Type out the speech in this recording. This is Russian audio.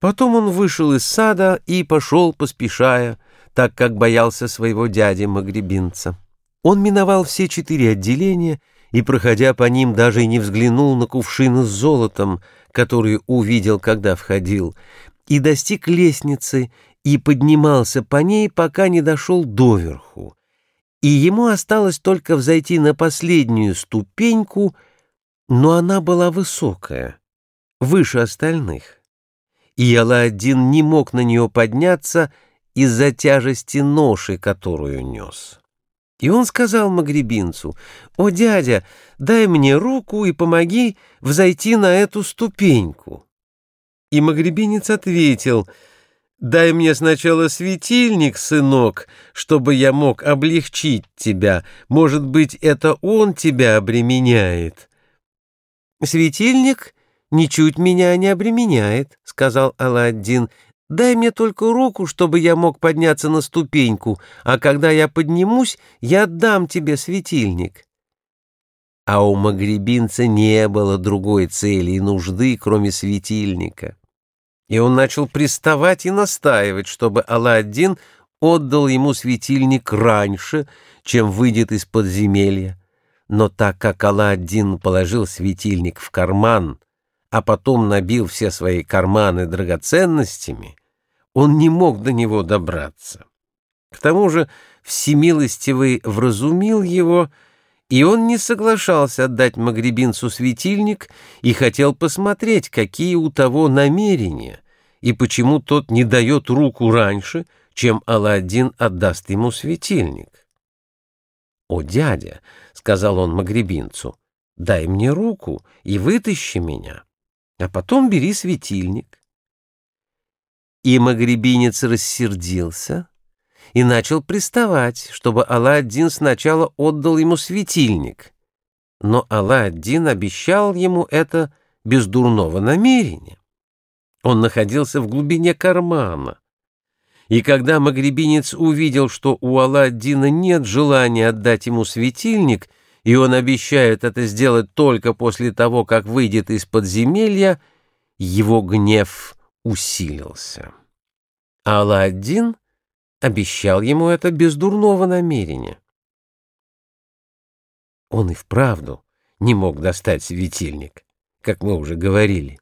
Потом он вышел из сада и пошел, поспешая, так как боялся своего дяди-магребинца. Он миновал все четыре отделения и, проходя по ним, даже и не взглянул на кувшины с золотом, которые увидел, когда входил, и достиг лестницы и поднимался по ней, пока не дошел доверху. И ему осталось только взойти на последнюю ступеньку, но она была высокая, выше остальных и Аладдин не мог на нее подняться из-за тяжести ноши, которую нес. И он сказал магребинцу, «О, дядя, дай мне руку и помоги взойти на эту ступеньку». И магребинец ответил, «Дай мне сначала светильник, сынок, чтобы я мог облегчить тебя. Может быть, это он тебя обременяет». Светильник ничуть меня не обременяет», — сказал Аладдин. «Дай мне только руку, чтобы я мог подняться на ступеньку, а когда я поднимусь, я отдам тебе светильник». А у магребинца не было другой цели и нужды, кроме светильника. И он начал приставать и настаивать, чтобы Аладдин отдал ему светильник раньше, чем выйдет из подземелья. Но так как Аладдин положил светильник в карман, а потом набил все свои карманы драгоценностями, он не мог до него добраться. К тому же Всемилостивый вразумил его, и он не соглашался отдать магребинцу светильник и хотел посмотреть, какие у того намерения, и почему тот не дает руку раньше, чем Аладдин отдаст ему светильник. «О, дядя!» — сказал он магребинцу, — «дай мне руку и вытащи меня» а потом бери светильник. И магребинец рассердился и начал приставать, чтобы Алладдин сначала отдал ему светильник. Но Алладдин обещал ему это без дурного намерения. Он находился в глубине кармана. И когда магребинец увидел, что у Алладдина нет желания отдать ему светильник, и он обещает это сделать только после того, как выйдет из подземелья, его гнев усилился. А Аладдин обещал ему это без дурного намерения. Он и вправду не мог достать светильник, как мы уже говорили.